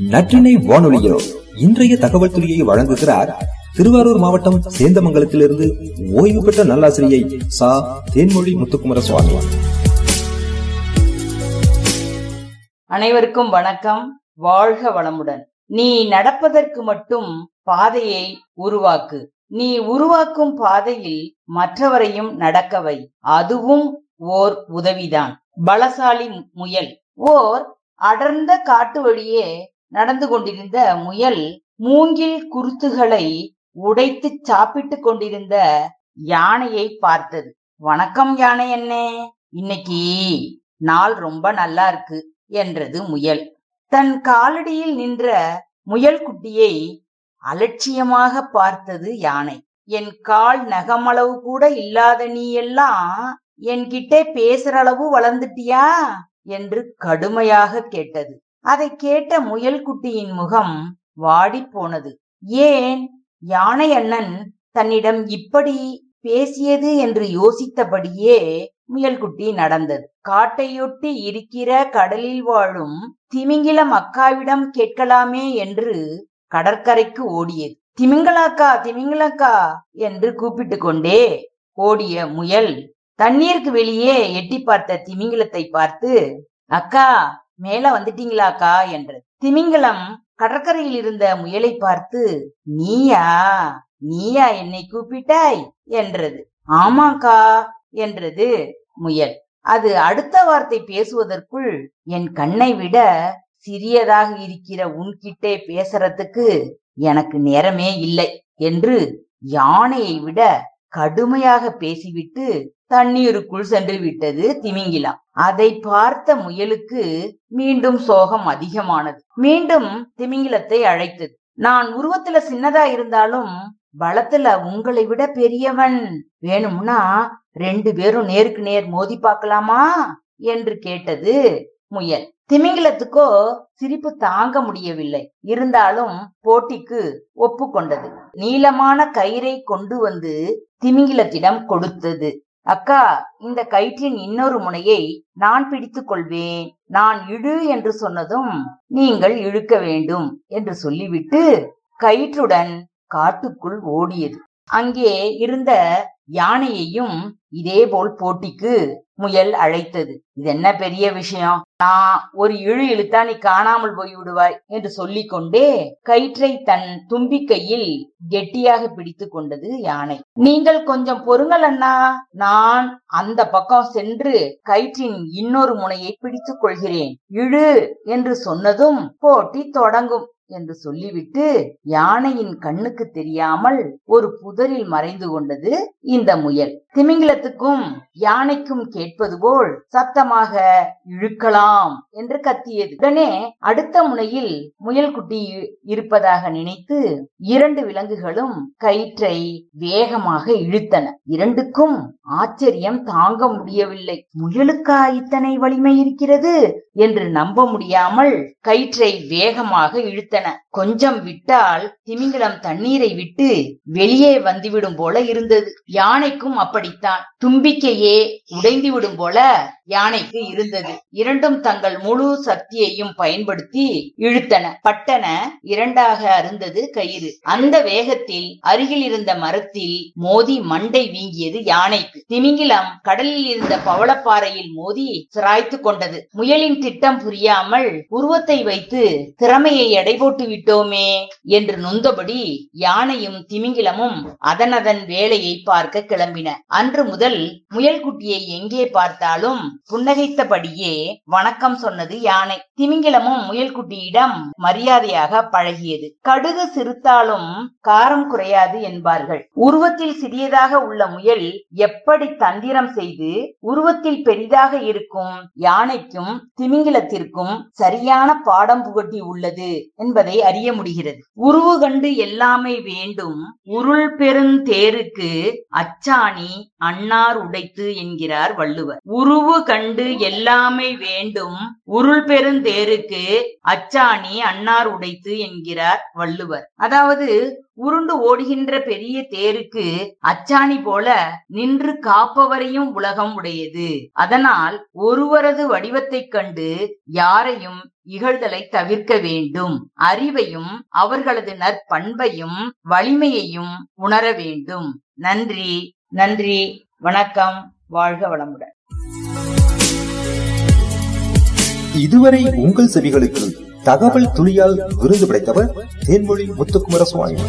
நற்றினை வானொலியோ இன்றைய தகவல் துறையை வழங்குகிறார் திருவாரூர் மாவட்டம் சேந்தமங்கலத்திலிருந்து ஓய்வு பெற்ற நல்லாசிரியை சா. தேன்மொழி முத்துக்குமர சுவாமி அனைவருக்கும் வணக்கம். வாழ்க வளமுடன். நீ நடப்பதற்கு மட்டும் பாதையை உருவாக்கு. நீ உருவாக்கும் பாதையில் மற்றவரையும் நடக்கவை. அதுவும் ஓர் உதவிதான். பலசாலி முயல். ஓர் அடர்ந்த காட்டு வழியே நடந்து கொண்டிருந்த முயல் மூங்கில் குருத்துகளை உடைத்து சாப்பிட்டு கொண்டிருந்த யானையை பார்த்தது. வணக்கம் யானை என்னே இன்னைக்கு நாள் ரொம்ப நல்லா இருக்கு என்றது முயல். தன் காலடியில் நின்ற முயல் குட்டியை அலட்சியமாக பார்த்தது யானை. என் கால் நகமளவு கூட இல்லாத நீ எல்லாம் என்கிட்ட பேசுற அளவு வளர்ந்துட்டியா? என்று கடுமையாக கேட்டது. அதை கேட்ட முயல்குட்டியின் முகம் வாடி போனது ஏன்? யானை அண்ணன் தன்னிடம் இப்படி பேசியது? என்று யோசித்தபடியே முயல்குட்டி நடந்தது. காட்டையொட்டி இருக்கிற கடலில் வாழும் திமிங்கிலம் அக்காவிடம் கேட்கலாமே என்று கடற்கரைக்கு ஓடியது. திமிங்கலாக்கா திமிங்கலக்கா என்று கூப்பிட்டு கொண்டே ஓடிய முயல் தண்ணீருக்கு வெளியே எட்டி பார்த்த திமிங்கிலத்தை பார்த்து அக்கா மேல வந்துட்டீங்களாக்கா என்றது திமிங்கலம் கடற்கரையில் இருந்த முயலை பார்த்து நீயா? நீயா என்னை கூப்பிட்டாய்? என்றது. ஆமாக்கா என்றது முயல். அது அடுத்த வார்த்தை பேசுவதற்குள் என் கண்ணை விட சிறியதாக இருக்கிற உன்கிட்டே பேசுறதுக்கு எனக்கு நேரமே இல்லை என்று யானையை விட கடுமையாக பேசிவிட்டு தண்ணீருக்குள் சென்று விட்டது திமிங்கிலம் அதை பார்த்த முயலுக்கு மீண்டும் சோகம் அதிகமானது. மீண்டும் திமிங்கிலத்தை அழைத்தது. நான் உருவத்துல சின்னதா இருந்தாலும் பலத்துல உங்களை விட பெரியவன் வேணும்னா ரெண்டு பேரும் நேருக்கு நேர் மோதி பார்க்கலாமா? என்று கேட்டது முயல். திமிங்கிலத்துக்கோ சிரிப்பு தாங்க முடியவில்லை. இருந்தாலும் போட்டிக்கு ஒப்புக்கொண்டது. நீளமான கயிறை கொண்டு வந்து திமிங்கிலத்திடம் கொடுத்தது. அக்கா இந்த கயிற்றின் இன்னொரு முனையை நான் பிடித்துக் கொள்வேன். நான் இழு என்று சொன்னதும் நீங்கள் இழுக்க வேண்டும் என்று சொல்லிவிட்டு கயிற்றுடன் காட்டுக்குள் ஓடியது. அங்கே இருந்த யானையையும் இதேபோல் போட்டிக்கு முயல் அழைத்தது. இது என்ன பெரிய விஷயம்? நான் ஒரு இழு இழுத்தா நீ காணாமல் போய் விடுவாய் என்று சொல்லிக் கொண்டே கயிற்றை தன் தும்பிக்கையில் கெட்டியாக பிடித்து கொண்டது யானை. நீங்கள் கொஞ்சம் பொறுங்கள் அண்ணா. நான் அந்த பக்கம் சென்று கயிற்றின் இன்னொரு முனையை பிடித்துக் கொள்கிறேன். இழு என்று சொன்னதும் போட்டி தொடங்கும். என்று சொல்லிவிட்டு யானையின் கண்ணுக்கு தெரியாமல் ஒரு புதரில் மறைந்து கொண்டது இந்த முயல். திமிங்கிலத்துக்கும் யானைக்கும் கேட்பது போல் சத்தமாக இழுக்கலாம் என்று கத்தியது. உடனே அடுத்த முனையில் முயல் குட்டி இருப்பதாக நினைத்து இரண்டு விலங்குகளும் கயிற்றை வேகமாக இழுத்தன. இரண்டுக்கும் ஆச்சரியம் தாங்க முடியவில்லை. முயலுக்கா இத்தனை வலிமை இருக்கிறது என்று நம்ப முடியாமல் கயிற்றை வேகமாக இழுத்தன கொஞ்சம் விட்டால் திமிங்கலம் தண்ணீரை விட்டு வெளியே வந்துவிடும் போல இருந்தது. யானைக்கும் அப்படித்தான். தும்பிக்கையே உடைந்து விடும் போல யானைக்கு இருந்தது. இரண்டும் தங்கள் முழு சக்தியையும் பயன்படுத்தி இழுத்தன. பட்டன இரண்டாக அருந்தது கயிறு. அந்த வேகத்தில் அருகில் இருந்த மரத்தில் மோதி மண்டை வீங்கியது யானைக்கு. திமிங்கிலம் கடலில் இருந்த பவளப்பாறையில் மோதி சிராய்த்து கொண்டது. முயலின் திட்டம் புரியாமல் உருவத்தை வைத்து திறமையை எடை போட்டு விட்டோமே என்று நொந்தபடி யானையும் திமிங்கிலமும் அதனதன் வேலையை பார்க்க கிளம்பின. அன்று முதல் முயல்குட்டியை எங்கே பார்த்தாலும் புன்னகைத்தபடியே வணக்கம் சொன்னது யானை. திமிங்கிலமும் முயல்குட்டியிடம் மரியாதையாக பழகியது. கடுகு சிறுத்தாலும் காரம் குறையாது என்பார்கள். உருவத்தில் சிறியதாக உள்ள முயல் எப்படி தந்திரம் செய்து உருவத்தில் பெரிதாக இருக்கும் யானைக்கும் திமிங்கிலத்திற்கும் சரியான பாடம் புகட்டி உள்ளது என்பதை அறிய முடிகிறது. உருவு கண்டு எல்லாமே வேண்டும். உருள் பெருந்தேருக்கு அச்சாணி அன்னார் உடைத்து என்கிறார் வள்ளுவர். உருவு கண்டு எல்லாமே வேண்டும். உருள் பெருந்தேருக்கு அச்சாணி அன்னார் உடைத்து என்கிறார் வள்ளுவர். அதாவது உருண்டு ஓடுகின்ற பெரிய தேருக்கு அச்சாணி போல நின்று காப்பவரையும் உலகம் உடையது. அதனால் ஒருவரது வடிவத்தைக் கண்டு யாரையும் இகழ்தலை தவிர்க்க வேண்டும். அறிவையும் அவர்களது நற்பண்பையும் வலிமையையும் உணர வேண்டும். நன்றி நன்றி வணக்கம் வாழ்க வளமுடன். இதுவரை உங்கள் செவிகளுக்கு தகவல் துளியால் விருது படைத்தவர் தேன்மொழி முத்துக்குமர சுவாமி